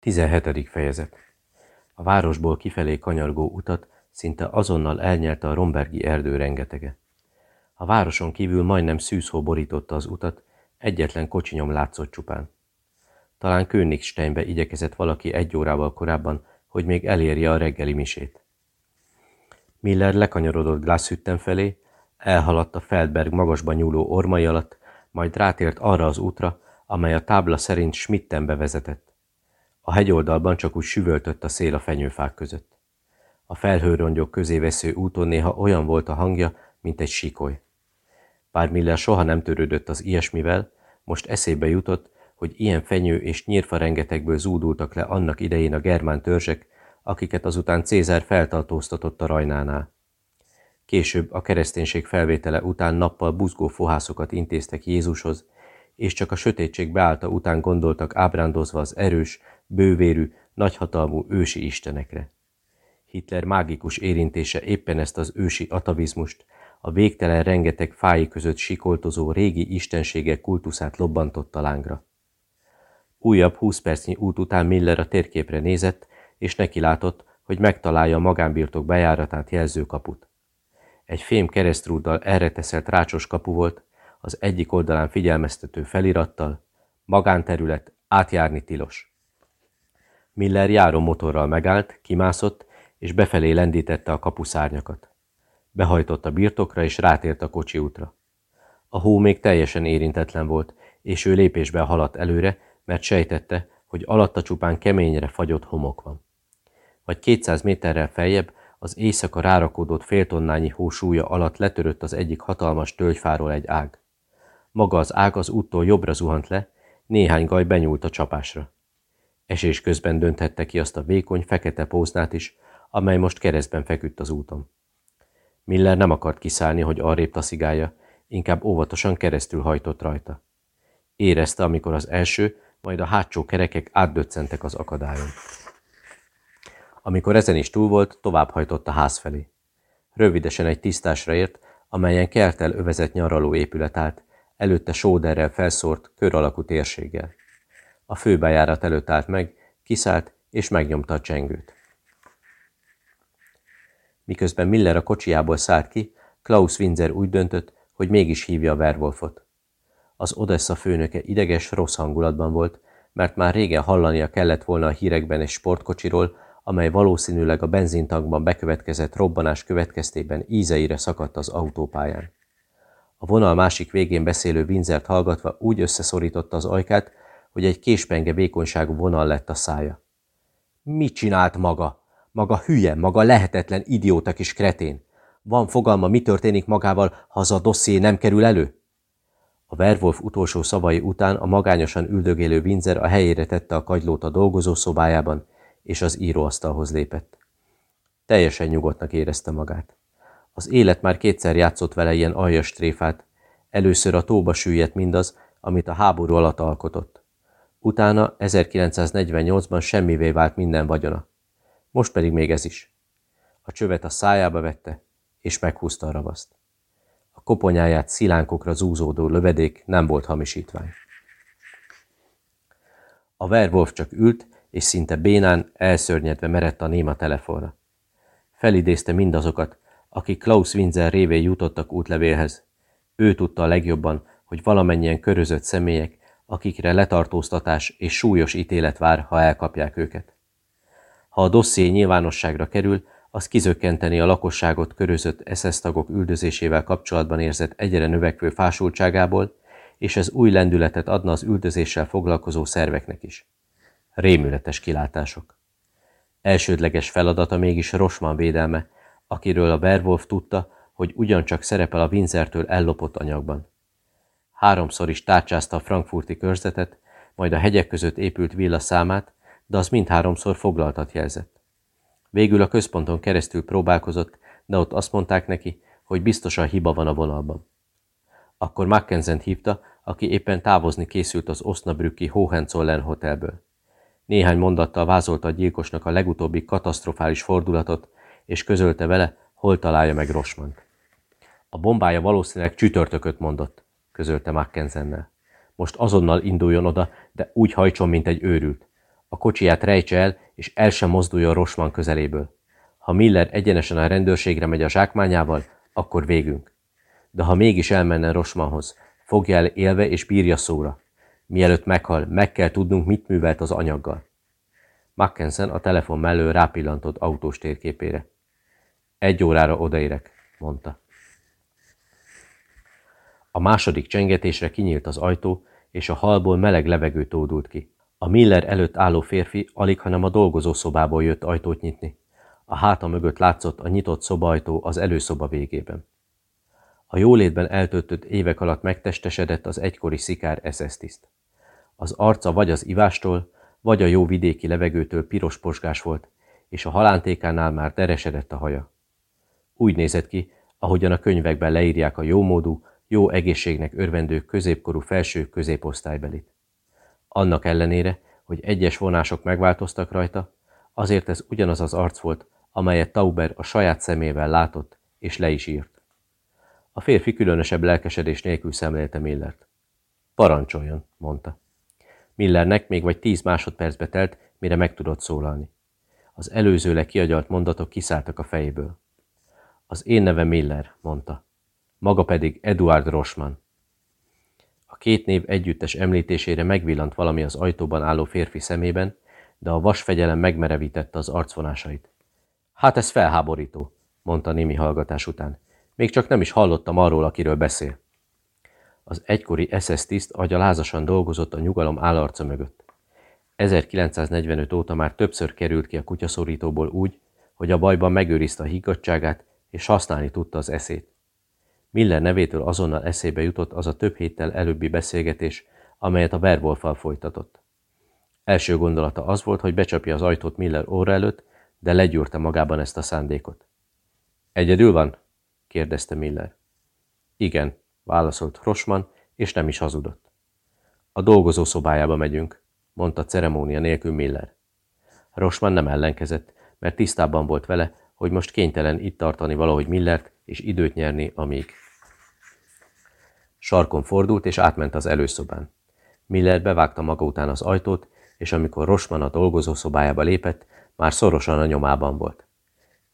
17. fejezet A városból kifelé kanyargó utat szinte azonnal elnyelte a Rombergi erdő rengetege. A városon kívül majdnem szűzhó borította az utat, egyetlen kocsinyom látszott csupán. Talán Königsteinbe igyekezett valaki egy órával korábban, hogy még elérje a reggeli misét. Miller lekanyarodott Glasshütten felé, elhaladt a Feldberg magasban nyúló ormai alatt, majd rátért arra az útra, amely a tábla szerint Schmittenbe vezetett. A hegyoldalban csak úgy süvöltött a szél a fenyőfák között. A felhőrongyok közé vesző úton néha olyan volt a hangja, mint egy síkoly. Bár Miller soha nem törődött az ilyesmivel, most eszébe jutott, hogy ilyen fenyő és nyírfa rengetegből zúdultak le annak idején a germán törzsek, akiket azután Cézár feltartóztatott a rajnánál. Később a kereszténység felvétele után nappal buzgó fohászokat intéztek Jézushoz, és csak a sötétség beállta után gondoltak ábrándozva az erős, bővérű, nagyhatalmú ősi istenekre. Hitler mágikus érintése éppen ezt az ősi atavizmust, a végtelen rengeteg fái között sikoltozó régi istenségek kultuszát lobbantotta lángra. Újabb húsz percnyi út után Miller a térképre nézett, és neki látott, hogy megtalálja a magánbirtok bejáratát jelző kaput. Egy fém keresztrúddal erre teszelt rácsos kapu volt, az egyik oldalán figyelmeztető felirattal, magánterület, átjárni tilos. Miller járó motorral megállt, kimászott, és befelé lendítette a kapuszárnyakat. Behajtott a birtokra, és rátért a kocsi útra. A hó még teljesen érintetlen volt, és ő lépésben haladt előre, mert sejtette, hogy alatta csupán keményre fagyott homok van. Vagy 200 méterrel feljebb az éjszaka rárakódott féltonnányi hó súlya alatt letörött az egyik hatalmas tölgyfáról egy ág. Maga az ág az úttól jobbra zuhant le, néhány gaj benyúlt a csapásra. Esés közben dönthette ki azt a vékony, fekete póznát is, amely most keresztben feküdt az úton. Miller nem akart kiszállni, hogy arrébb taszigálja, inkább óvatosan keresztül hajtott rajta. Érezte, amikor az első, majd a hátsó kerekek átdöccentek az akadályon. Amikor ezen is túl volt, tovább hajtott a ház felé. Rövidesen egy tisztásra ért, amelyen kertel övezett nyaraló épület állt, előtte sóderrel felszórt, kör alakú térséggel. A főbejárat előtt állt meg, kiszállt és megnyomta a csengőt. Miközben Miller a kocsiából szállt ki, Klaus Winzer úgy döntött, hogy mégis hívja a Werwolfot. Az Odessa főnöke ideges, rossz hangulatban volt, mert már régen hallania kellett volna a hírekben egy sportkocsiról, amely valószínűleg a benzintankban bekövetkezett robbanás következtében ízeire szakadt az autópályán. A vonal másik végén beszélő Winzert hallgatva úgy összeszorította az ajkát, hogy egy késpenge vékonyságú vonal lett a szája. Mit csinált maga? Maga hülye, maga lehetetlen idióta kis kretén. Van fogalma, mi történik magával, ha az a dosszié nem kerül elő? A Werwolf utolsó szavai után a magányosan üldögélő Winzer a helyére tette a kagylót a dolgozó szobájában, és az íróasztalhoz lépett. Teljesen nyugodtnak érezte magát. Az élet már kétszer játszott vele ilyen aljas tréfát. Először a tóba süllyedt mindaz, amit a háború alatt alkotott. Utána 1948-ban semmivé vált minden vagyona. Most pedig még ez is. A csövet a szájába vette, és meghúzta a ravaszt. A koponyáját szilánkokra zúzódó lövedék nem volt hamisítvány. A Werwolf csak ült, és szinte bénán, elszörnyedve merett a néma telefonra. Felidézte mindazokat, akik Klaus Winzer révén jutottak útlevélhez. Ő tudta a legjobban, hogy valamennyien körözött személyek, akikre letartóztatás és súlyos ítélet vár, ha elkapják őket. Ha a dosszié nyilvánosságra kerül, az kizökkenteni a lakosságot körözött SS tagok üldözésével kapcsolatban érzett egyre növekvő fásultságából, és ez új lendületet adna az üldözéssel foglalkozó szerveknek is. Rémületes kilátások. Elsődleges feladata mégis Rosman védelme, akiről a Werwolf tudta, hogy ugyancsak szerepel a Winzertől ellopott anyagban. Háromszor is tárcsázta a frankfurti körzetet, majd a hegyek között épült villa számát, de az mindháromszor foglaltat jelzett. Végül a központon keresztül próbálkozott, de ott azt mondták neki, hogy biztosan hiba van a vonalban. Akkor Mackenzen hívta, aki éppen távozni készült az Osnabrücki Hohenzollern hotelből. Néhány mondattal vázolta a gyilkosnak a legutóbbi katasztrofális fordulatot, és közölte vele, hol találja meg Rosmant. A bombája valószínűleg csütörtököt mondott, közölte Mackenzennel. Most azonnal induljon oda, de úgy hajtson, mint egy őrült. A kocsiját rejtse el, és el sem mozduljon Rosman közeléből. Ha Miller egyenesen a rendőrségre megy a zsákmányával, akkor végünk. De ha mégis elmenne Rosmanhoz, fogja el élve és bírja szóra. Mielőtt meghal, meg kell tudnunk, mit művelt az anyaggal. Mackensen a telefon mellől rápillantott autós térképére. Egy órára odaérek, mondta. A második csengetésre kinyílt az ajtó, és a halból meleg levegő tódult ki. A Miller előtt álló férfi alig, hanem a dolgozószobából jött ajtót nyitni. A háta mögött látszott a nyitott szobajtó az előszoba végében. A jólétben eltöltött évek alatt megtestesedett az egykori szikár SS tiszt. Az arca vagy az ivástól, vagy a jó vidéki levegőtől piros posgás volt, és a halántékánál már teresedett a haja. Úgy nézett ki, ahogyan a könyvekben leírják a jómódú, jó egészségnek örvendő középkorú felső középosztálybelit. Annak ellenére, hogy egyes vonások megváltoztak rajta, azért ez ugyanaz az arc volt, amelyet Tauber a saját szemével látott, és le is írt. A férfi különösebb lelkesedés nélkül szemlélte Millert. Parancsoljon, mondta. Millernek még vagy tíz másodpercbe telt, mire meg tudott szólalni. Az előzőle kiagyalt mondatok kiszálltak a fejéből. Az én nevem Miller, mondta. Maga pedig Eduard Rosman. A két név együttes említésére megvillant valami az ajtóban álló férfi szemében, de a vasfegyelem megmerevítette az arcvonásait. Hát ez felháborító, mondta némi hallgatás után. Még csak nem is hallottam arról, akiről beszél. Az egykori SS tiszt agya lázasan dolgozott a nyugalom állarca mögött. 1945 óta már többször került ki a kutyaszorítóból úgy, hogy a bajban megőrizte a higgadságát, és használni tudta az eszét. Miller nevétől azonnal eszébe jutott az a több héttel előbbi beszélgetés, amelyet a Werwolffal folytatott. Első gondolata az volt, hogy becsapja az ajtót Miller óra előtt, de legyúrta magában ezt a szándékot. Egyedül van? kérdezte Miller. Igen, válaszolt Rosman, és nem is hazudott. A dolgozó szobájába megyünk, mondta ceremónia nélkül Miller. Rosman nem ellenkezett, mert tisztában volt vele, hogy most kénytelen itt tartani valahogy Millert, és időt nyerni, amíg. Sarkon fordult, és átment az előszobán. Miller bevágta maga után az ajtót, és amikor Rosman a dolgozó szobájába lépett, már szorosan a nyomában volt.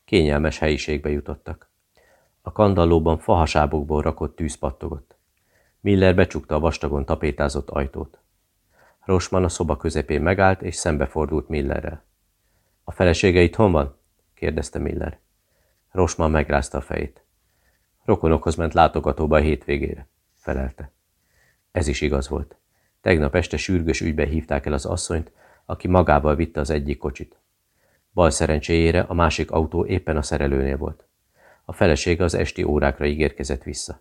Kényelmes helyiségbe jutottak. A kandallóban fahasábokból rakott tűz pattogott. Miller becsukta a vastagon tapétázott ajtót. Rosman a szoba közepén megállt, és szembefordult Millerrel. A felesége itthon van? kérdezte Miller. Rosman megrázta a fejét. Rokonokhoz ment látogatóba a hétvégére, felelte. Ez is igaz volt. Tegnap este sürgős ügybe hívták el az asszonyt, aki magával vitte az egyik kocsit. Bal szerencséjére a másik autó éppen a szerelőnél volt. A felesége az esti órákra ígérkezett vissza.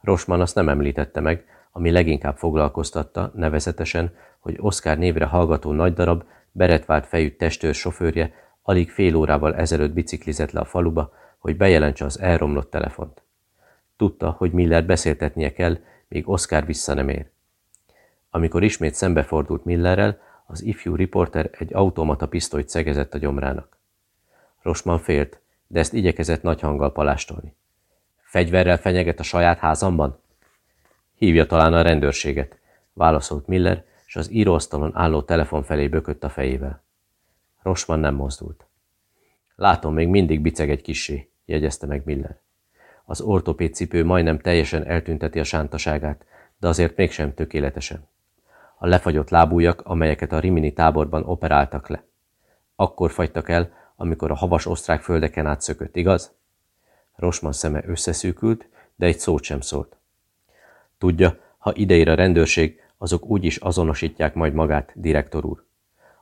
Rosman azt nem említette meg, ami leginkább foglalkoztatta, nevezetesen, hogy Oscar névre hallgató nagy darab, beretvált fejű testőr sofőrje alig fél órával ezelőtt biciklizett le a faluba, hogy bejelentse az elromlott telefont. Tudta, hogy Miller beszéltetnie kell, még Oscar vissza nem ér. Amikor ismét szembefordult Millerrel, az ifjú riporter egy automata pisztolyt szegezett a gyomrának. Rosman félt, de ezt igyekezett nagy hanggal palástolni. Fegyverrel fenyeget a saját házamban? Hívja talán a rendőrséget, válaszolt Miller, és az íróasztalon álló telefon felé bökött a fejével. Rosman nem mozdult. Látom, még mindig biceg egy kisé, jegyezte meg Miller. Az ortopéd cipő majdnem teljesen eltünteti a sántaságát, de azért mégsem tökéletesen. A lefagyott lábújak, amelyeket a Rimini táborban operáltak le. Akkor fagytak el, amikor a havas osztrák földeken átszökött, igaz? Rosman szeme összeszűkült, de egy szót sem szólt. Tudja, ha ideír a rendőrség, azok úgy is azonosítják majd magát, direktor úr.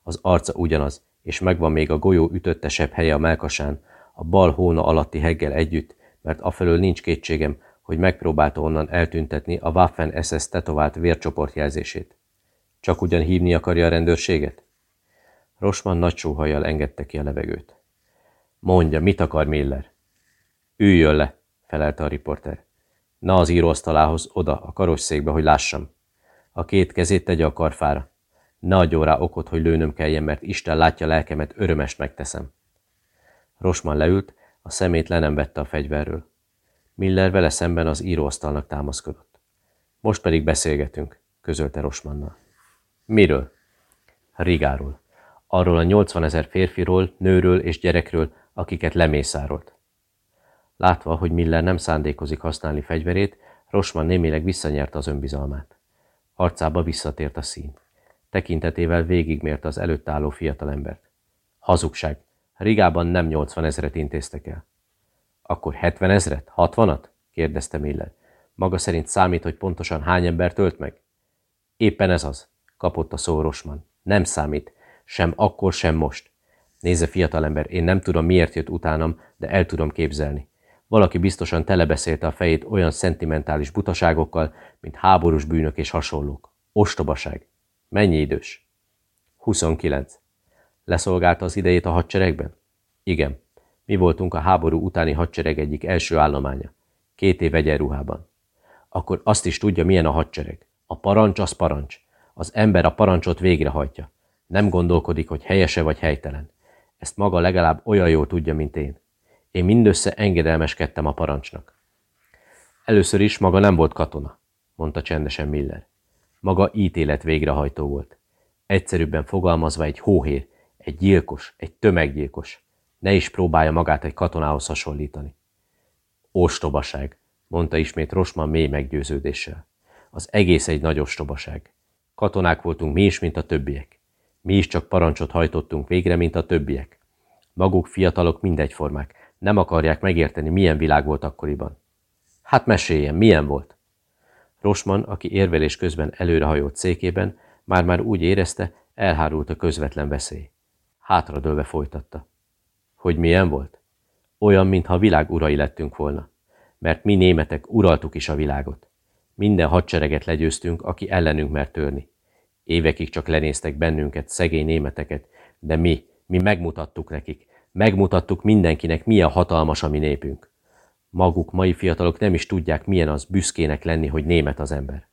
Az arca ugyanaz, és megvan még a golyó ütöttesebb helye a melkasán, a bal hóna alatti heggel együtt, mert afelől nincs kétségem, hogy megpróbálta onnan eltüntetni a Waffen SS tetovált vércsoport jelzését. Csak ugyan hívni akarja a rendőrséget? Rosman nagy sóhajjal engedte ki a levegőt. Mondja, mit akar Miller? Üljön le, felelte a riporter. Na az íróasztalához, oda, a karosszékbe, hogy lássam. A két kezét tegye a karfára. Ne adjon rá okot, hogy lőnöm kelljen, mert Isten látja lelkemet, örömest megteszem. Rosman leült, a szemét le nem vette a fegyverről. Miller vele szemben az íróasztalnak támaszkodott. Most pedig beszélgetünk, közölte Rosmannal. Miről? Rigáról. Arról a 80 ezer férfiról, nőről és gyerekről, akiket lemészárolt. Látva, hogy Miller nem szándékozik használni fegyverét, Rosman némileg visszanyerte az önbizalmát. Arcába visszatért a szín. Tekintetével végigmérte az előtt álló fiatalembert. Hazugság. Rigában nem 80 ezret intéztek el. Akkor 70 ezret? 60-at? kérdezte Miller. Maga szerint számít, hogy pontosan hány embert ölt meg? Éppen ez az, kapott a szó Rosman. Nem számít. Sem akkor, sem most. Nézze, fiatalember, én nem tudom, miért jött utánam, de el tudom képzelni. Valaki biztosan telebeszélte a fejét olyan szentimentális butaságokkal, mint háborús bűnök és hasonlók. Ostobaság. Mennyi idős? 29. Leszolgálta az idejét a hadseregben? Igen. Mi voltunk a háború utáni hadsereg egyik első állománya. Két év egyenruhában. Akkor azt is tudja, milyen a hadsereg. A parancs az parancs. Az ember a parancsot végrehajtja. Nem gondolkodik, hogy helyese vagy helytelen. Ezt maga legalább olyan jól tudja, mint én. Én mindössze engedelmeskedtem a parancsnak. Először is maga nem volt katona, mondta csendesen Miller. Maga ítélet végrehajtó volt. Egyszerűbben fogalmazva egy hóhér, egy gyilkos, egy tömeggyilkos. Ne is próbálja magát egy katonához hasonlítani. Ostobaság, mondta ismét Rosman mély meggyőződéssel. Az egész egy nagy ostobaság. Katonák voltunk mi is, mint a többiek. Mi is csak parancsot hajtottunk végre, mint a többiek. Maguk fiatalok mindegyformák. Nem akarják megérteni, milyen világ volt akkoriban. Hát meséljen, milyen volt? Rosman, aki érvelés közben előrehajolt székében, már-már úgy érezte, elhárult a közvetlen veszély. Hátradőlve folytatta. Hogy milyen volt? Olyan, mintha a világ urai lettünk volna. Mert mi németek uraltuk is a világot. Minden hadsereget legyőztünk, aki ellenünk mert törni. Évekig csak lenéztek bennünket, szegény németeket, de mi, mi megmutattuk nekik, megmutattuk mindenkinek, milyen hatalmas a mi népünk. Maguk, mai fiatalok nem is tudják, milyen az büszkének lenni, hogy német az ember.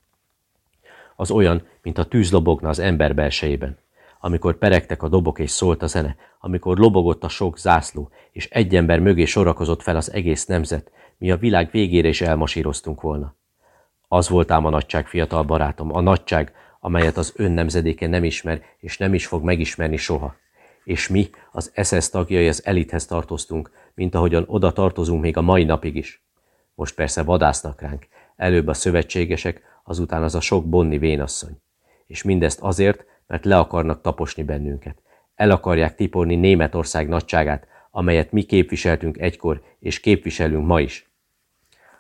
Az olyan, mint a tűz lobogna az ember belsejében. Amikor peregtek a dobok és szólt a zene, amikor lobogott a sok zászló, és egy ember mögé sorakozott fel az egész nemzet, mi a világ végére is elmasíroztunk volna. Az volt ám a nagyság, fiatal barátom, a nagyság, amelyet az ön nemzedéke nem ismer, és nem is fog megismerni soha. És mi, az SS tagjai az elithez tartoztunk, mint ahogyan oda tartozunk még a mai napig is. Most persze vadásznak ránk, előbb a szövetségesek, azután az a sok bonni vénasszony. És mindezt azért, mert le akarnak taposni bennünket. El akarják tiporni Németország nagyságát, amelyet mi képviseltünk egykor, és képviselünk ma is.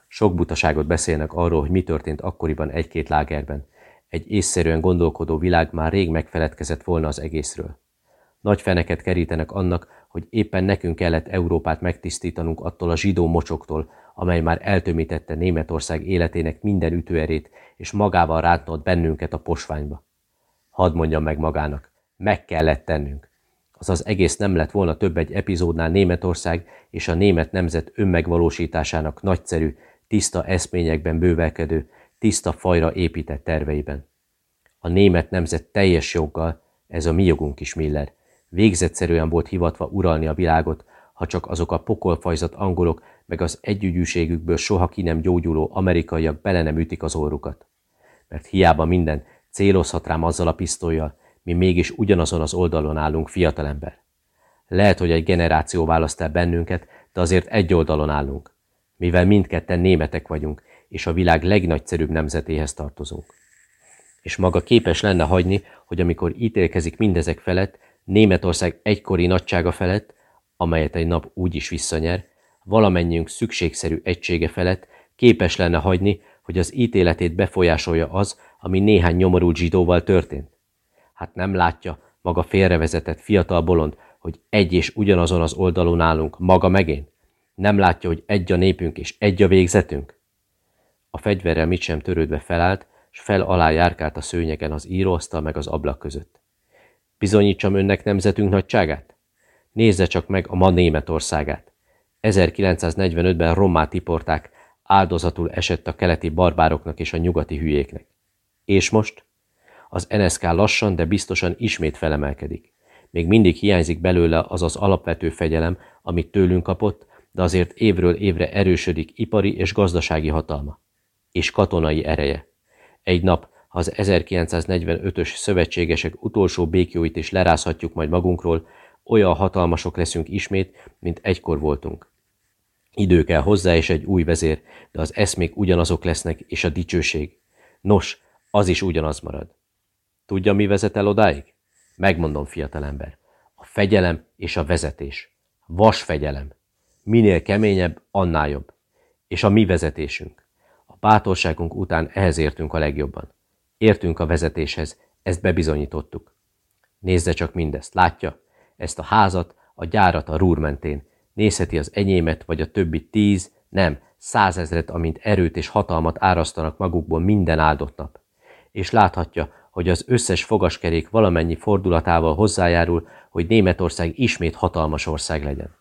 Sok butaságot beszélnek arról, hogy mi történt akkoriban egy-két lágerben. Egy észszerűen gondolkodó világ már rég megfeledkezett volna az egészről. Nagy feneket kerítenek annak, hogy éppen nekünk kellett Európát megtisztítanunk attól a zsidó mocsoktól, amely már eltömítette Németország életének minden ütőerét, és magával rántott bennünket a posványba. Hadd mondjam meg magának, meg kellett tennünk. Azaz egész nem lett volna több egy epizódnál Németország és a német nemzet önmegvalósításának nagyszerű, tiszta eszményekben bővelkedő, tiszta fajra épített terveiben. A német nemzet teljes joggal, ez a mi jogunk is, Miller, végzetszerűen volt hivatva uralni a világot, ha csak azok a pokolfajzat angolok meg az együgyűségükből soha ki nem gyógyuló amerikaiak bele nem ütik az orrukat. Mert hiába minden célozhat rám azzal a pisztolyjal, mi mégis ugyanazon az oldalon állunk, fiatalember. Lehet, hogy egy generáció választ el bennünket, de azért egy oldalon állunk mivel mindketten németek vagyunk, és a világ legnagyszerűbb nemzetéhez tartozunk. És maga képes lenne hagyni, hogy amikor ítélkezik mindezek felett, Németország egykori nagysága felett, amelyet egy nap úgy is visszanyer, valamennyiünk szükségszerű egysége felett képes lenne hagyni, hogy az ítéletét befolyásolja az, ami néhány nyomorult zsidóval történt? Hát nem látja, maga félrevezetett fiatal bolond, hogy egy és ugyanazon az oldalon állunk, maga megén? Nem látja, hogy egy a népünk és egy a végzetünk? A fegyverrel mit sem törődve felállt, s fel alá járkált a szőnyegen az íróasztal meg az ablak között. Bizonyítsam önnek nemzetünk nagyságát? Nézze csak meg a ma Németországát. 1945-ben rommá tiporták, áldozatul esett a keleti barbároknak és a nyugati hülyéknek. És most? Az NSK lassan, de biztosan ismét felemelkedik. Még mindig hiányzik belőle az az alapvető fegyelem, amit tőlünk kapott, de azért évről évre erősödik ipari és gazdasági hatalma, és katonai ereje. Egy nap, ha az 1945-ös szövetségesek utolsó békjóit is lerázhatjuk majd magunkról, olyan hatalmasok leszünk ismét, mint egykor voltunk. Idő kell hozzá és egy új vezér, de az eszmék ugyanazok lesznek, és a dicsőség. Nos, az is ugyanaz marad. Tudja, mi vezet el odáig? Megmondom, fiatalember. A fegyelem és a vezetés. Vas fegyelem. Minél keményebb, annál jobb. És a mi vezetésünk. A bátorságunk után ehhez értünk a legjobban. Értünk a vezetéshez, ezt bebizonyítottuk. Nézze csak mindezt, látja? Ezt a házat, a gyárat a rúr mentén. Nézheti az enyémet, vagy a többi tíz, nem, százezret, amint erőt és hatalmat árasztanak magukból minden áldott nap. És láthatja, hogy az összes fogaskerék valamennyi fordulatával hozzájárul, hogy Németország ismét hatalmas ország legyen.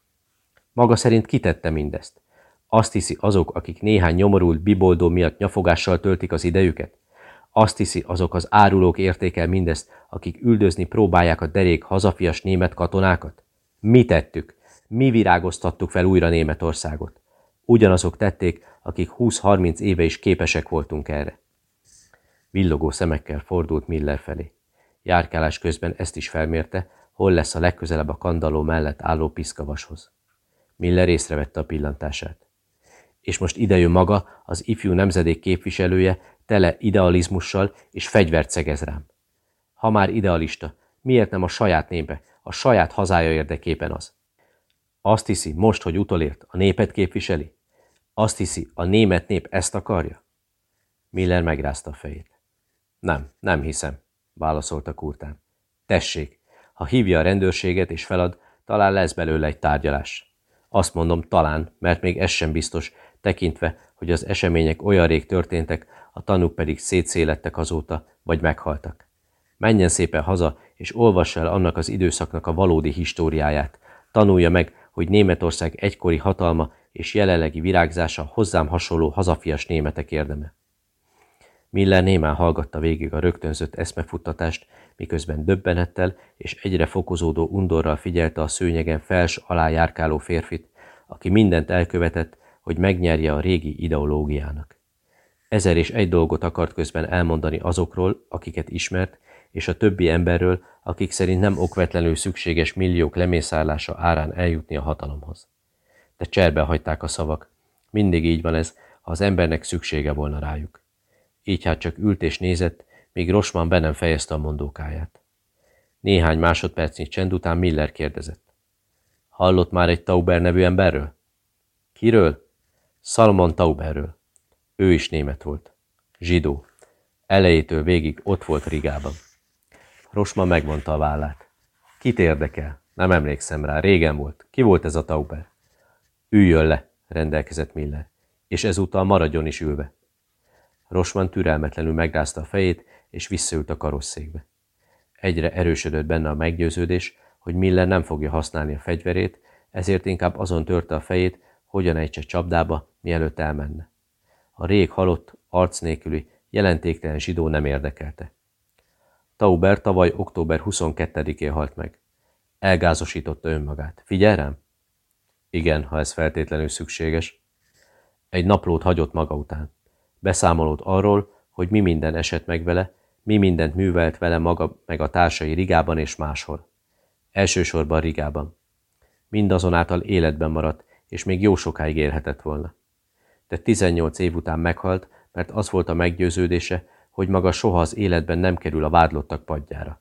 Maga szerint kitette mindezt? Azt hiszi azok, akik néhány nyomorult biboldó miatt nyafogással töltik az idejüket? Azt hiszi azok az árulók értékel mindezt, akik üldözni próbálják a derék hazafias német katonákat? Mi tettük? Mi virágoztattuk fel újra Németországot? Ugyanazok tették, akik 20-30 éve is képesek voltunk erre. Villogó szemekkel fordult Miller felé. Járkálás közben ezt is felmérte, hol lesz a legközelebb a kandalló mellett álló piszkavashoz. Miller észrevette a pillantását. És most idejön maga, az ifjú nemzedék képviselője, tele idealizmussal és fegyvert szegez rám. Ha már idealista, miért nem a saját népe, a saját hazája érdekében az? Azt hiszi, most, hogy utolért, a népet képviseli? Azt hiszi, a német nép ezt akarja? Miller megrázta a fejét. Nem, nem hiszem, válaszolta Kurtán. Tessék, ha hívja a rendőrséget és felad, talán lesz belőle egy tárgyalás. Azt mondom talán, mert még ez sem biztos, tekintve, hogy az események olyan rég történtek, a tanúk pedig szétszélettek azóta, vagy meghaltak. Menjen szépen haza, és olvassa el annak az időszaknak a valódi históriáját. Tanulja meg, hogy Németország egykori hatalma és jelenlegi virágzása hozzám hasonló hazafias németek érdeme. Miller némán hallgatta végig a rögtönzött eszmefuttatást, miközben döbbenettel és egyre fokozódó undorral figyelte a szőnyegen fels alá járkáló férfit, aki mindent elkövetett, hogy megnyerje a régi ideológiának. Ezer és egy dolgot akart közben elmondani azokról, akiket ismert, és a többi emberről, akik szerint nem okvetlenül szükséges milliók lemészárlása árán eljutni a hatalomhoz. De cserbe hagyták a szavak. Mindig így van ez, ha az embernek szüksége volna rájuk. Így hát csak ült és nézett, míg Rosman be nem fejezte a mondókáját. Néhány másodpercnyi csend után Miller kérdezett. Hallott már egy Tauber nevű emberről? Kiről? Salomon Tauberről. Ő is német volt. Zsidó. Elejétől végig ott volt Rigában. Rosman megmondta a vállát. Kit érdekel? Nem emlékszem rá, régen volt. Ki volt ez a Tauber? Üljön le, rendelkezett Miller, és ezúttal maradjon is ülve. Rosman türelmetlenül megrázta a fejét, és visszaült a karosszékbe. Egyre erősödött benne a meggyőződés, hogy Miller nem fogja használni a fegyverét, ezért inkább azon törte a fejét, hogyan ejtse csapdába, mielőtt elmenne. A rég halott, arc nélküli, jelentéktelen zsidó nem érdekelte. Tauber tavaly október 22-én halt meg. Elgázosította önmagát. Figyel rám? Igen, ha ez feltétlenül szükséges. Egy naplót hagyott maga után. Beszámolót arról, hogy mi minden esett meg vele, mi mindent művelt vele maga meg a társai Rigában és máshol. Elsősorban Rigában. Mindazonáltal életben maradt, és még jó sokáig élhetett volna. De 18 év után meghalt, mert az volt a meggyőződése, hogy maga soha az életben nem kerül a vádlottak padjára.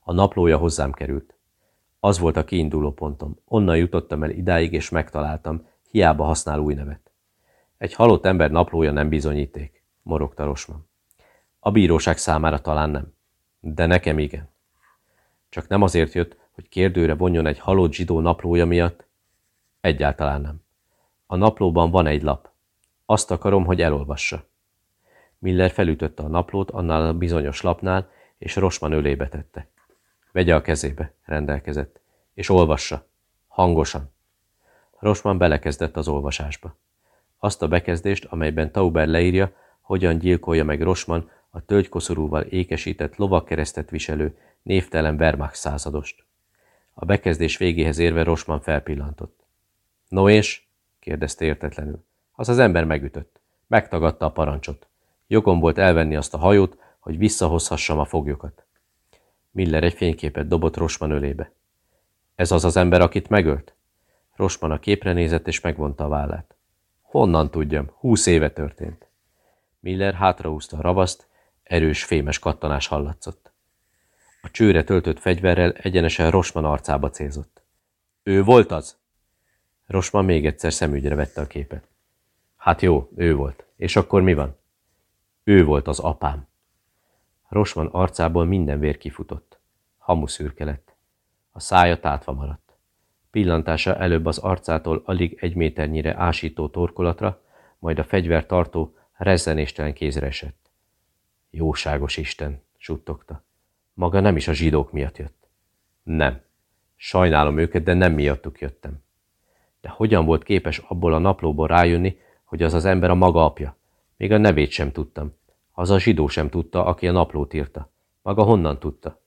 A naplója hozzám került. Az volt a kiinduló pontom. Onnan jutottam el idáig, és megtaláltam, hiába használ új nevet. Egy halott ember naplója nem bizonyíték, morogta Rosman. A bíróság számára talán nem, de nekem igen. Csak nem azért jött, hogy kérdőre vonjon egy halott zsidó naplója miatt? Egyáltalán nem. A naplóban van egy lap. Azt akarom, hogy elolvassa. Miller felütötte a naplót annál a bizonyos lapnál, és Rosman ölébe tette. Vegye a kezébe, rendelkezett, és olvassa. Hangosan. Rosman belekezdett az olvasásba. Azt a bekezdést, amelyben Tauber leírja, hogyan gyilkolja meg Rosman a tölgykoszorúval ékesített lovakkeresztet viselő, névtelen Wehrmacht századost. A bekezdés végéhez érve Rosman felpillantott. No és? kérdezte értetlenül. Az az ember megütött. Megtagadta a parancsot. Jogom volt elvenni azt a hajót, hogy visszahozhassam a foglyokat. Miller egy fényképet dobott Rosman ölébe. Ez az az ember, akit megölt? Rosman a képre nézett és megvonta a vállát. Honnan tudjam? Húsz éve történt. Miller hátrahúzta a ravaszt, erős, fémes kattanás hallatszott. A csőre töltött fegyverrel egyenesen Rosman arcába célzott. Ő volt az? Rosman még egyszer szemügyre vette a képet. Hát jó, ő volt. És akkor mi van? Ő volt az apám. Rosman arcából minden vér kifutott. Hamuszürke lett. A szája tátva maradt. Pillantása előbb az arcától alig egy méternyire ásító torkolatra, majd a fegyver tartó, rezzenéstelen kézre esett. Jóságos Isten, suttogta. Maga nem is a zsidók miatt jött. Nem. Sajnálom őket, de nem miattuk jöttem. De hogyan volt képes abból a naplóból rájönni, hogy az az ember a maga apja? Még a nevét sem tudtam. Az a zsidó sem tudta, aki a naplót írta. Maga honnan tudta?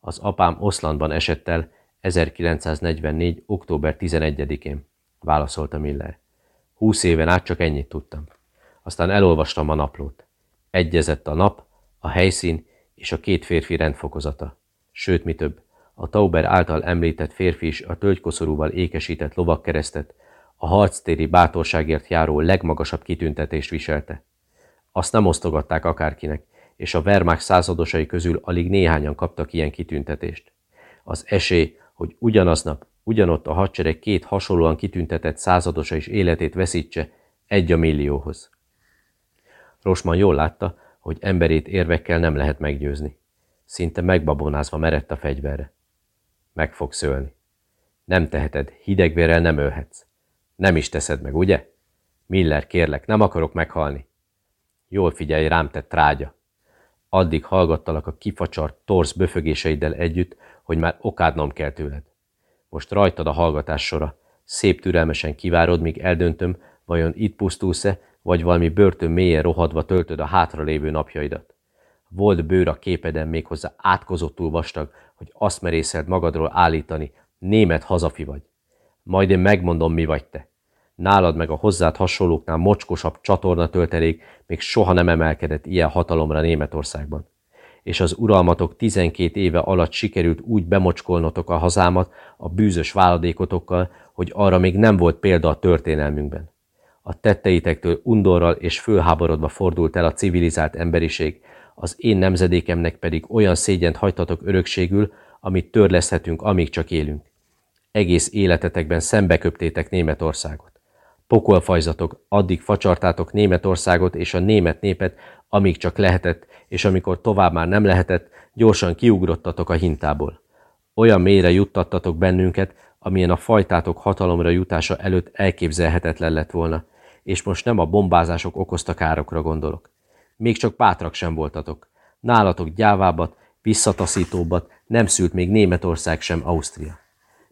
Az apám Oszlandban esett el 1944. október 11-én, válaszolta Miller. Húsz éven át csak ennyit tudtam. Aztán elolvastam a naplót. Egyezett a nap, a helyszín és a két férfi rendfokozata. Sőt, mi több, a Tauber által említett férfi is a tölgykoszorúval ékesített lovakkeresztet, a harctéri bátorságért járó legmagasabb kitüntetést viselte. Azt nem osztogatták akárkinek, és a Wehrmacht századosai közül alig néhányan kaptak ilyen kitüntetést. Az esély, hogy ugyanaznap, ugyanott a hadsereg két hasonlóan kitüntetett századosa is életét veszítse, egy a millióhoz. Rosman jól látta, hogy emberét érvekkel nem lehet meggyőzni. Szinte megbabonázva merett a fegyverre. Meg fogsz ölni. Nem teheted, hidegvérrel nem ölhetsz. Nem is teszed meg, ugye? Miller, kérlek, nem akarok meghalni. Jól figyelj rám, te trágya. Addig hallgattalak a kifacsart torsz böfögéseiddel együtt, hogy már okádnom kell tőled. Most rajtad a hallgatás sora. Szép türelmesen kivárod, míg eldöntöm, vajon itt pusztulsz-e, vagy valami börtön mélyen rohadva töltöd a hátralévő napjaidat. Volt bőr a képeden méghozzá átkozottul vastag, hogy azt merészed magadról állítani, német hazafi vagy. Majd én megmondom, mi vagy te. Nálad meg a hozzád hasonlóknál mocskosabb csatorna töltelék még soha nem emelkedett ilyen hatalomra Németországban. És az uralmatok 12 éve alatt sikerült úgy bemocskolnotok a hazámat a bűzös váladékotokkal, hogy arra még nem volt példa a történelmünkben. A tetteitektől undorral és fölháborodva fordult el a civilizált emberiség, az én nemzedékemnek pedig olyan szégyent hagytatok örökségül, amit törleszthetünk, amíg csak élünk. Egész életetekben szembeköptétek Németországot. Pokolfajzatok, addig facsartátok Németországot és a német népet, amíg csak lehetett, és amikor tovább már nem lehetett, gyorsan kiugrottatok a hintából. Olyan mélyre juttattatok bennünket, amilyen a fajtátok hatalomra jutása előtt elképzelhetetlen lett volna, és most nem a bombázások okozta károkra gondolok. Még csak bátrak sem voltatok. Nálatok gyávábbat, visszataszítóbbat nem szült még Németország sem Ausztria.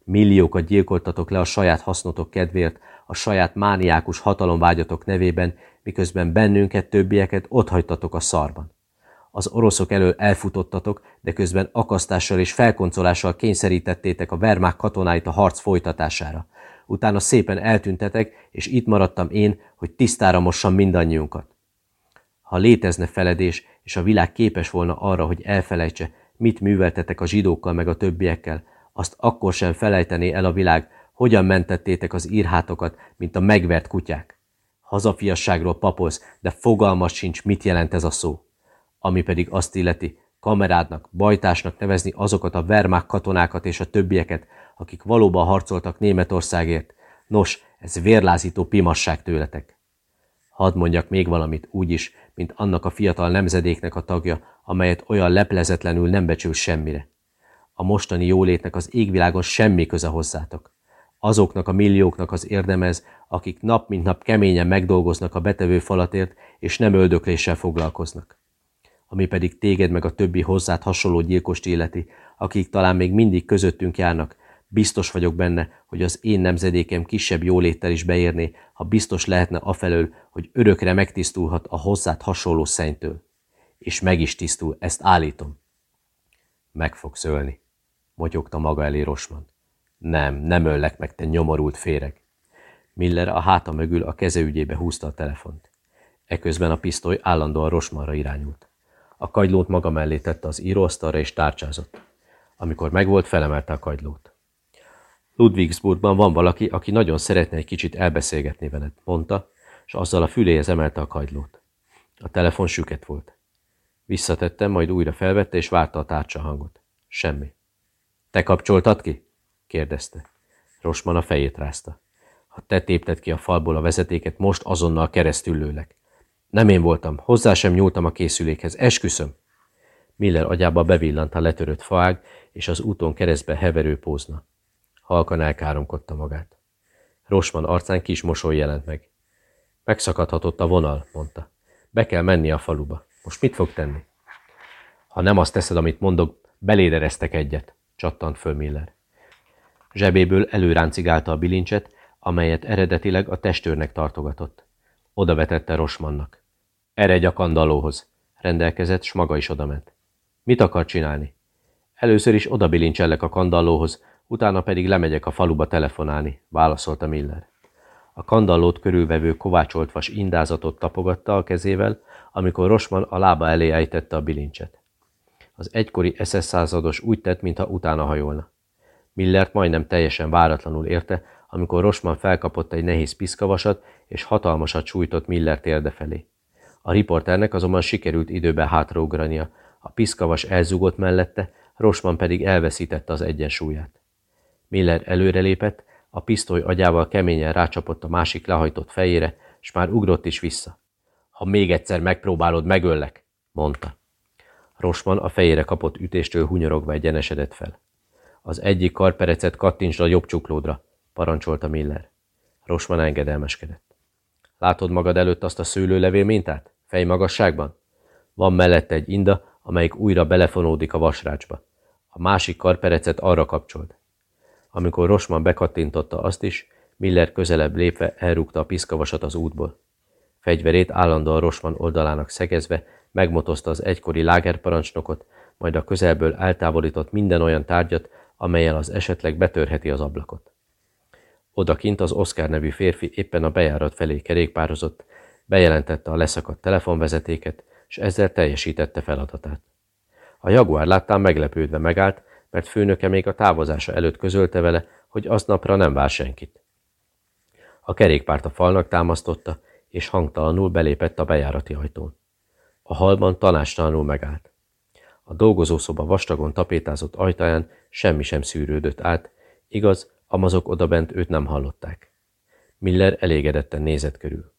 Milliókat gyilkoltatok le a saját hasznotok kedvéért, a saját mániákus hatalomvágyatok nevében, miközben bennünket, többieket otthagytatok a szarban. Az oroszok elől elfutottatok, de közben akasztással és felkoncolással kényszerítettétek a Wehrmacht katonáit a harc folytatására. Utána szépen eltüntetek, és itt maradtam én, hogy tisztára mossam mindannyiunkat. Ha létezne feledés, és a világ képes volna arra, hogy elfelejtse, mit műveltetek a zsidókkal meg a többiekkel, azt akkor sem felejtené el a világ, hogyan mentettétek az írhátokat, mint a megvert kutyák. Hazafiasságról papolsz, de fogalmas sincs, mit jelent ez a szó. Ami pedig azt illeti, kamerádnak, bajtásnak nevezni azokat a vermák katonákat és a többieket, akik valóban harcoltak Németországért. Nos, ez vérlázító pimasság tőletek. Hadd mondjak még valamit úgy is, mint annak a fiatal nemzedéknek a tagja, amelyet olyan leplezetlenül nem becsül semmire. A mostani jólétnek az égvilágon semmi köze hozzátok. Azoknak a millióknak az érdemez, akik nap mint nap keményen megdolgoznak a betevő falatért, és nem öldökléssel foglalkoznak. Ami pedig téged meg a többi hozzád hasonló gyilkost életi, akik talán még mindig közöttünk járnak, biztos vagyok benne, hogy az én nemzedékem kisebb jóléttel is beérné, ha biztos lehetne afelől, hogy örökre megtisztulhat a hozzád hasonló szentől. És meg is tisztul, ezt állítom. Meg fogsz ölni, motyogta maga elé Rosman. Nem, nem öllek meg, te nyomorult féreg. Miller a háta mögül a keze ügyébe húzta a telefont. Eközben a pisztoly állandóan Rosmanra irányult. A kagylót maga mellé tette az íróasztalra és tárcsázott. Amikor megvolt, felemelte a kagylót. Ludwigsburgban van valaki, aki nagyon szeretne egy kicsit elbeszélgetni veled, mondta, és azzal a füléhez emelte a kagylót. A telefon süket volt. Visszatettem, majd újra felvette, és várta a tárcsa hangot. Semmi. Te kapcsoltad ki? kérdezte. Rosman a fejét rázta. Ha te tépted ki a falból a vezetéket, most azonnal keresztül lőlek. Nem én voltam, hozzá sem nyúltam a készülékhez, esküszöm. Miller agyába bevillant a letörött faág, és az úton keresztbe heverő pózna. Halkan elkáromkodta magát. Rosman arcán kis mosoly jelent meg. Megszakadhatott a vonal, mondta. Be kell menni a faluba. Most mit fog tenni? Ha nem azt teszed, amit mondok, belédereztek egyet, csattant föl Miller. Zsebéből előráncigálta a bilincset, amelyet eredetileg a testőrnek tartogatott. Oda vetette Rosmannak. Eredj a kandallóhoz, rendelkezett, s maga is odament. Mit akar csinálni? Először is oda bilincsellek a kandallóhoz, utána pedig lemegyek a faluba telefonálni, válaszolta Miller. A kandallót körülvevő kovácsolt vas indázatot tapogatta a kezével, amikor Rosman a lába elé ejtette a bilincset. Az egykori SS százados úgy tett, mintha utána hajolna. Millert majdnem teljesen váratlanul érte, amikor Rosman felkapott egy nehéz piszkavasat, és hatalmasat sújtott Miller térde felé. A riporternek azonban sikerült időben hátraugrania, a piszkavas elzugott mellette, Rosman pedig elveszítette az egyensúlyát. Miller előrelépett, a pisztoly agyával keményen rácsapott a másik lehajtott fejére, s már ugrott is vissza. Ha még egyszer megpróbálod, megöllek, mondta. Rosman a fejére kapott ütéstől hunyorogva egyenesedett fel. Az egyik karperecet kattintsd a jobb csuklódra, parancsolta Miller. Rosman engedelmeskedett. Látod magad előtt azt a szőlőlevél mintát? Fejmagasságban? Van mellette egy inda, amelyik újra belefonódik a vasrácsba. A másik karperecet arra kapcsold. Amikor Rosman bekattintotta azt is, Miller közelebb lépve elrúgta a piszkavasat az útból. Fegyverét állandóan Rosman oldalának szegezve megmotozta az egykori lágerparancsnokot, majd a közelből eltávolított minden olyan tárgyat, amelyel az esetleg betörheti az ablakot. Odakint az Oscar nevű férfi éppen a bejárat felé kerékpározott, bejelentette a leszakadt telefonvezetéket, és ezzel teljesítette feladatát. A jaguár láttán meglepődve megállt, mert főnöke még a távozása előtt közölte vele, hogy aznapra nem vár senkit. A kerékpárt a falnak támasztotta, és hangtalanul belépett a bejárati ajtón. A halban tanástalanul megállt. A dolgozószoba vastagon tapétázott ajtaján semmi sem szűrődött át, igaz, amazok odabent őt nem hallották. Miller elégedetten nézett körül.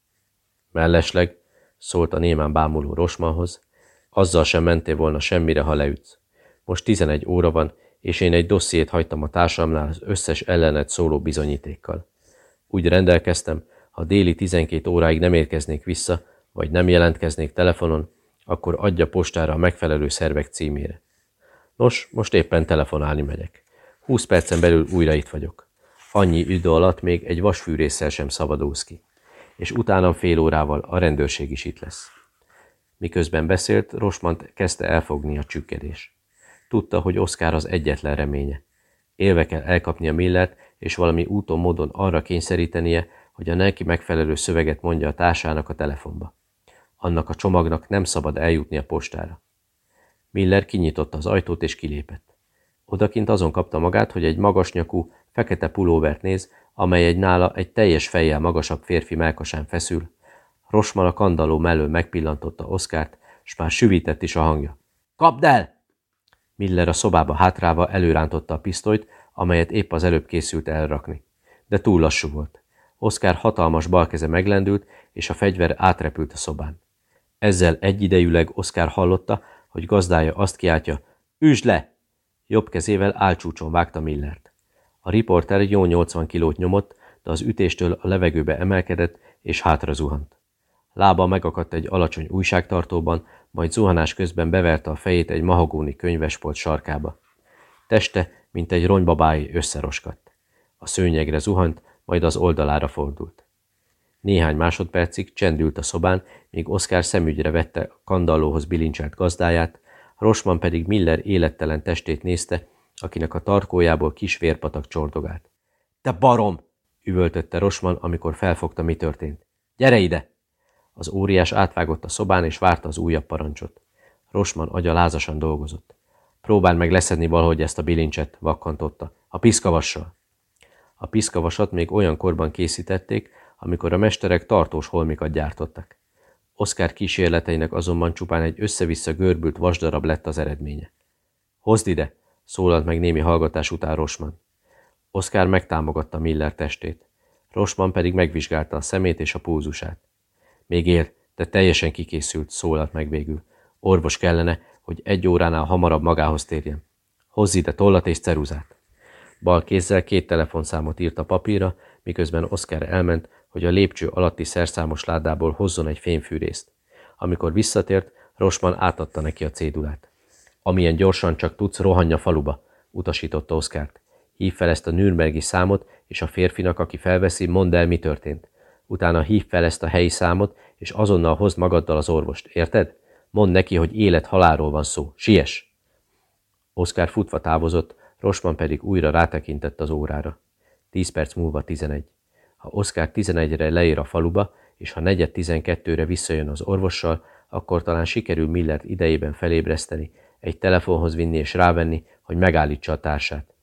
Mellesleg, szólt a némán bámuló Rosmanhoz, azzal sem mentél volna semmire, ha leütsz. Most tizenegy óra van, és én egy dossziét hagytam a társamnál az összes ellenet szóló bizonyítékkal. Úgy rendelkeztem, ha déli 12 óráig nem érkeznék vissza, vagy nem jelentkeznék telefonon, akkor adja postára a megfelelő szervek címére. Nos, most éppen telefonálni megyek. 20 percen belül újra itt vagyok. Annyi idő alatt még egy vasfűrészsel sem szabadulsz ki. És utána fél órával a rendőrség is itt lesz. Miközben beszélt, Rosmant kezdte elfogni a csükkedés. Tudta, hogy Oszkár az egyetlen reménye. Élve kell elkapnia Millert, és valami úton módon arra kényszerítenie, hogy a neki megfelelő szöveget mondja a társának a telefonba. Annak a csomagnak nem szabad eljutni a postára. Miller kinyitotta az ajtót és kilépett. Odakint azon kapta magát, hogy egy magasnyakú, fekete pulóvert néz, amely egy nála egy teljes fejjel magasabb férfi melkasán feszül. Rosman a kandalló mellől megpillantotta Oszkárt, s már süvített is a hangja. Kapd el! Miller a szobába hátráva előrántotta a pisztolyt, amelyet épp az előbb készült elrakni. De túl lassú volt. Oszkár hatalmas balkeze meglendült, és a fegyver átrepült a szobán. Ezzel egyidejűleg Oszkár hallotta, hogy gazdája azt kiáltja, Üsd le! Jobb kezével álcsúcson vágta Millert. A riporter jó 80 kilót nyomott, de az ütéstől a levegőbe emelkedett, és hátra zuhant. Lába megakadt egy alacsony újságtartóban, majd zuhanás közben beverte a fejét egy mahagóni könyvespolt sarkába. Teste, mint egy ronybabái összeroskadt. A szőnyegre zuhant, majd az oldalára fordult. Néhány másodpercig csendült a szobán, míg Oszkár szemügyre vette a kandallóhoz bilincselt gazdáját, Rosman pedig Miller élettelen testét nézte, akinek a tarkójából kis vérpatak csordogált. – Te barom! – üvöltötte Rosman, amikor felfogta, mi történt. – Gyere ide! Az óriás átvágott a szobán, és várta az újabb parancsot. Rosman agya lázasan dolgozott. Próbáld meg leszedni valahogy ezt a bilincset, vakkantotta. A piszkavassal. A piszkavasat még olyan korban készítették, amikor a mesterek tartós holmikat gyártottak. Oszkár kísérleteinek azonban csupán egy össze-vissza görbült vasdarab lett az eredménye. Hozd ide! szólalt meg némi hallgatás után Rosman. Oszkár megtámogatta Miller testét. Rosman pedig megvizsgálta a szemét és a púzusát. Még él, de teljesen kikészült, szólalt meg végül. Orvos kellene, hogy egy óránál hamarabb magához térjen. Hozz ide tollat és ceruzát. Bal kézzel két telefonszámot írt a papírra, miközben Oscar elment, hogy a lépcső alatti szerszámos ládából hozzon egy fényfűrészt. Amikor visszatért, Rosman átadta neki a cédulát. Amilyen gyorsan csak tudsz, rohanja faluba, utasította Oszkárt. Hív fel ezt a Nürnbergi számot, és a férfinak, aki felveszi, mondd el, mi történt. Utána hív fel ezt a helyi számot, és azonnal hozd magaddal az orvost, érted? Mondd neki, hogy élet-halálról van szó. Siess! Oszkár futva távozott, Rosman pedig újra rátekintett az órára. Tíz perc múlva tizenegy. Ha Oszkár tizenegyre leér a faluba, és ha negyed tizenkettőre visszajön az orvossal, akkor talán sikerül Millert idejében felébreszteni, egy telefonhoz vinni és rávenni, hogy megállítsa a társát.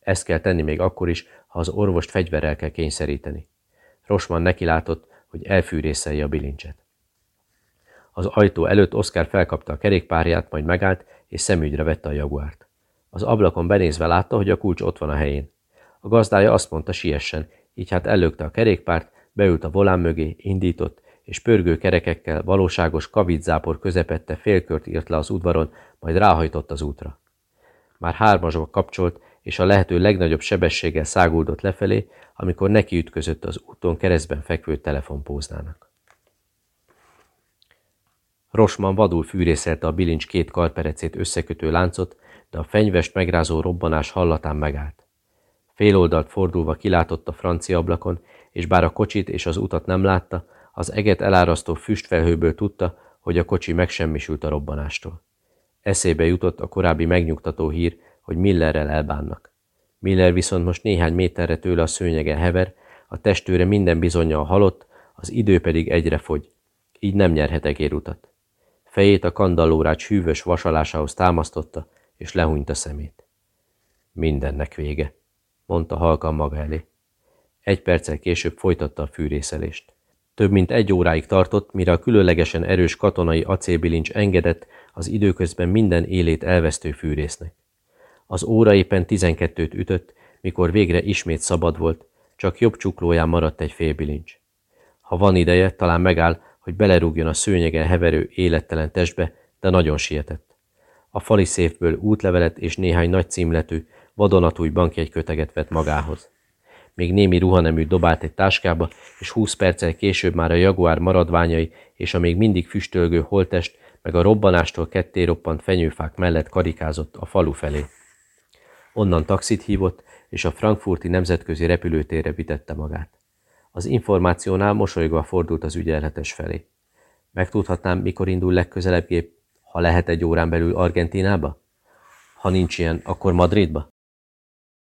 Ezt kell tenni még akkor is, ha az orvost fegyverrel kell kényszeríteni. Rosman nekilátott, hogy elfűrészelje a bilincset. Az ajtó előtt Oscar felkapta a kerékpárját, majd megállt, és szemügyre vette a jaguárt. Az ablakon benézve látta, hogy a kulcs ott van a helyén. A gazdája azt mondta siessen, így hát ellökte a kerékpárt, beült a volán mögé, indított, és pörgő kerekekkel valóságos kaviczápor közepette félkört írt le az udvaron, majd ráhajtott az útra. Már hármasba kapcsolt, és a lehető legnagyobb sebességgel száguldott lefelé, amikor neki ütközött az úton keresztben fekvő telefonpóznának. Rosman vadul fűrészelte a bilincs két karperecét összekötő láncot, de a fenyvest megrázó robbanás hallatán megállt. Féloldalt fordulva kilátott a francia ablakon, és bár a kocsit és az utat nem látta, az eget elárasztó füstfelhőből tudta, hogy a kocsi megsemmisült a robbanástól. Eszébe jutott a korábbi megnyugtató hír, hogy Millerrel elbánnak. Miller viszont most néhány méterre tőle a szőnyegen hever, a testőre minden bizonyja halott, az idő pedig egyre fogy. Így nem nyerhet egérutat. Fejét a kandallórács hűvös vasalásához támasztotta, és lehúnyt a szemét. Mindennek vége, mondta halkan maga elé. Egy perccel később folytatta a fűrészelést. Több mint egy óráig tartott, mire a különlegesen erős katonai acélbilincs engedett az időközben minden élét elvesztő fűrésznek. Az óra éppen tizenkettőt ütött, mikor végre ismét szabad volt, csak jobb csuklóján maradt egy félbilincs. Ha van ideje, talán megáll, hogy belerúgjon a szőnyegen heverő, élettelen testbe, de nagyon sietett. A fali széfből útlevelet és néhány nagy címletű, vadonatúj bankjegyköteget vett magához. Még némi ruhanemű dobált egy táskába, és húsz perccel később már a jaguár maradványai és a még mindig füstölgő holtest, meg a robbanástól ketté roppant fenyőfák mellett karikázott a falu felé. Onnan taxit hívott, és a frankfurti nemzetközi repülőtérre vitette magát. Az információnál mosolygva fordult az ügyelhetes felé. Megtudhatnám, mikor indul legközelebb gép, ha lehet egy órán belül Argentinába? Ha nincs ilyen, akkor Madridba?